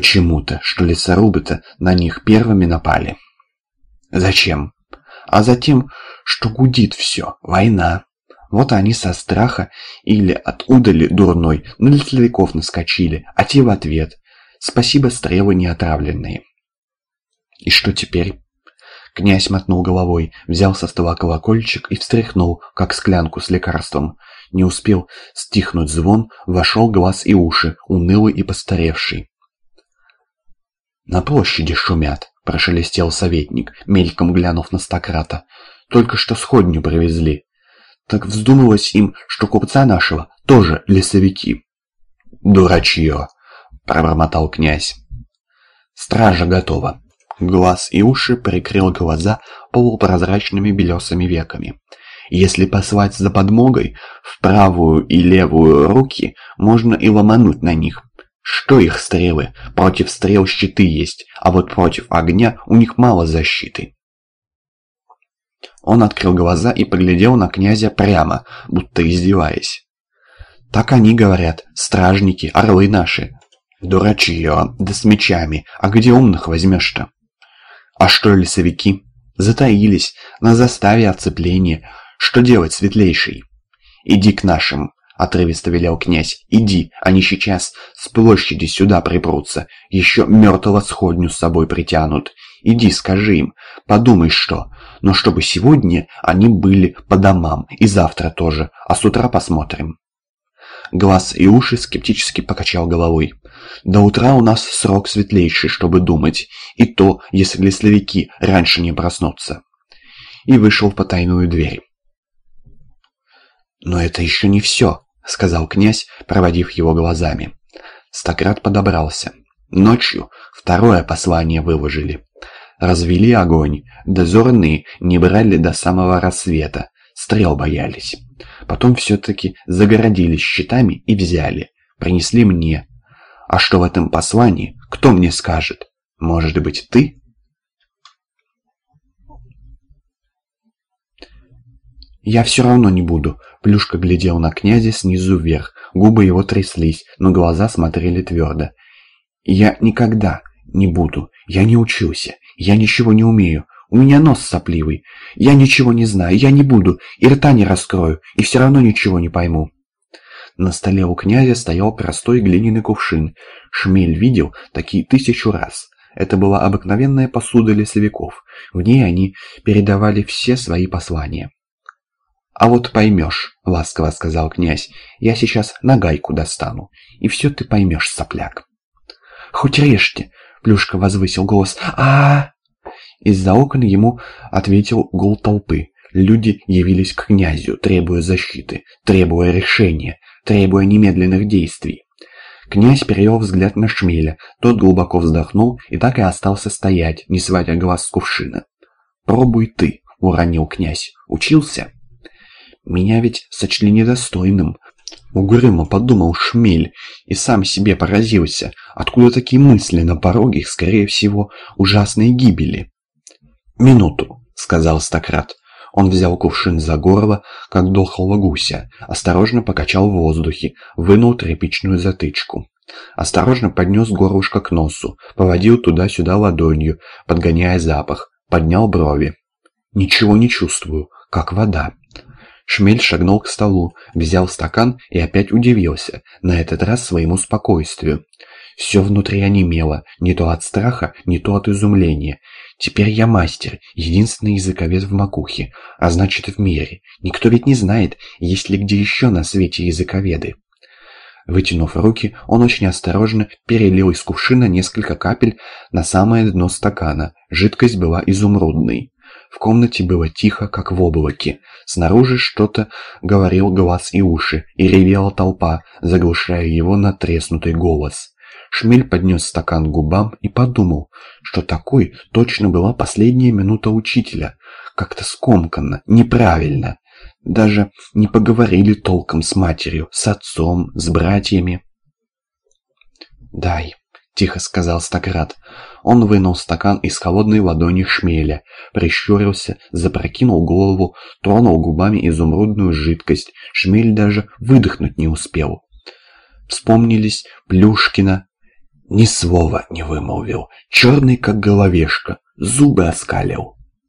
Почему-то, что лесорубы-то на них первыми напали. Зачем? А затем, что гудит все, война. Вот они со страха или от удали дурной на лесовиков наскочили, а те в ответ. Спасибо, стрелы не отравленные. И что теперь? Князь мотнул головой, взял со стола колокольчик и встряхнул, как склянку с лекарством. Не успел стихнуть звон, вошел глаз и уши, унылый и постаревший. «На площади шумят», — прошелестел советник, мельком глянув на стократа. «Только что сходню привезли. Так вздумалось им, что купца нашего тоже лесовики». «Дурачье», — пробормотал князь. «Стража готова». Глаз и уши прикрыл глаза полупрозрачными белесыми веками. Если послать за подмогой, в правую и левую руки можно и ломануть на них. Что их стрелы? Против стрел щиты есть, а вот против огня у них мало защиты. Он открыл глаза и поглядел на князя прямо, будто издеваясь. «Так они говорят, стражники, орлы наши». «Дурачье, да с мечами, а где умных возьмешь-то?» «А что лесовики?» «Затаились, на заставе оцепления. Что делать, светлейший?» «Иди к нашим, отрывисто велел князь. «Иди, они сейчас с площади сюда припрутся, еще мертвого сходню с собой притянут. Иди, скажи им, подумай что, но чтобы сегодня они были по домам, и завтра тоже, а с утра посмотрим». Глаз и уши скептически покачал головой. «До утра у нас срок светлейший, чтобы думать, и то, если лесовики раньше не проснутся». И вышел в потайную дверь. «Но это еще не все», — сказал князь, проводив его глазами. Стократ подобрался. Ночью второе послание выложили. Развели огонь, дозорные не брали до самого рассвета, стрел боялись. Потом все-таки загородились щитами и взяли, принесли мне. А что в этом послании, кто мне скажет? Может быть, ты? «Я все равно не буду», — Плюшка глядел на князя снизу вверх, губы его тряслись, но глаза смотрели твердо. «Я никогда не буду, я не учился, я ничего не умею, у меня нос сопливый, я ничего не знаю, я не буду, и рта не раскрою, и все равно ничего не пойму». На столе у князя стоял простой глиняный кувшин. Шмель видел такие тысячу раз. Это была обыкновенная посуда лесовиков. В ней они передавали все свои послания. «А вот поймешь», — ласково сказал князь, — «я сейчас нагайку достану, и все ты поймешь, сопляк». «Хоть режьте», — Плюшка возвысил голос, а, Из-за окон ему ответил гул толпы. Люди явились к князю, требуя защиты, требуя решения, требуя немедленных действий. Князь перевел взгляд на Шмеля, тот глубоко вздохнул и так и остался стоять, не сводя глаз с кувшина. «Пробуй ты», — уронил князь. «Учился?» Меня ведь сочли недостойным. Угрюмо подумал Шмель и сам себе поразился, откуда такие мысли на пороге, скорее всего, ужасной гибели. «Минуту», — сказал Стократ. Он взял кувшин за горло, как дохлого гуся, осторожно покачал в воздухе, вынул тряпичную затычку. Осторожно поднес горлышко к носу, поводил туда-сюда ладонью, подгоняя запах, поднял брови. «Ничего не чувствую, как вода». Шмель шагнул к столу, взял стакан и опять удивился, на этот раз своему спокойствию. Все внутри онемело, не то от страха, не то от изумления. Теперь я мастер, единственный языковед в макухе, а значит в мире. Никто ведь не знает, есть ли где еще на свете языковеды. Вытянув руки, он очень осторожно перелил из кувшина несколько капель на самое дно стакана. Жидкость была изумрудной. В комнате было тихо, как в облаке. Снаружи что-то говорил глаз и уши, и ревела толпа, заглушая его натреснутый голос. Шмель поднес стакан к губам и подумал, что такой точно была последняя минута учителя. Как-то скомканно, неправильно. Даже не поговорили толком с матерью, с отцом, с братьями. «Дай», — тихо сказал Стократ. Он вынул стакан из холодной ладони шмеля, прищурился, запрокинул голову, тронул губами изумрудную жидкость. Шмель даже выдохнуть не успел. Вспомнились Плюшкина Ни слова не вымолвил, черный как головешка, зубы оскалил.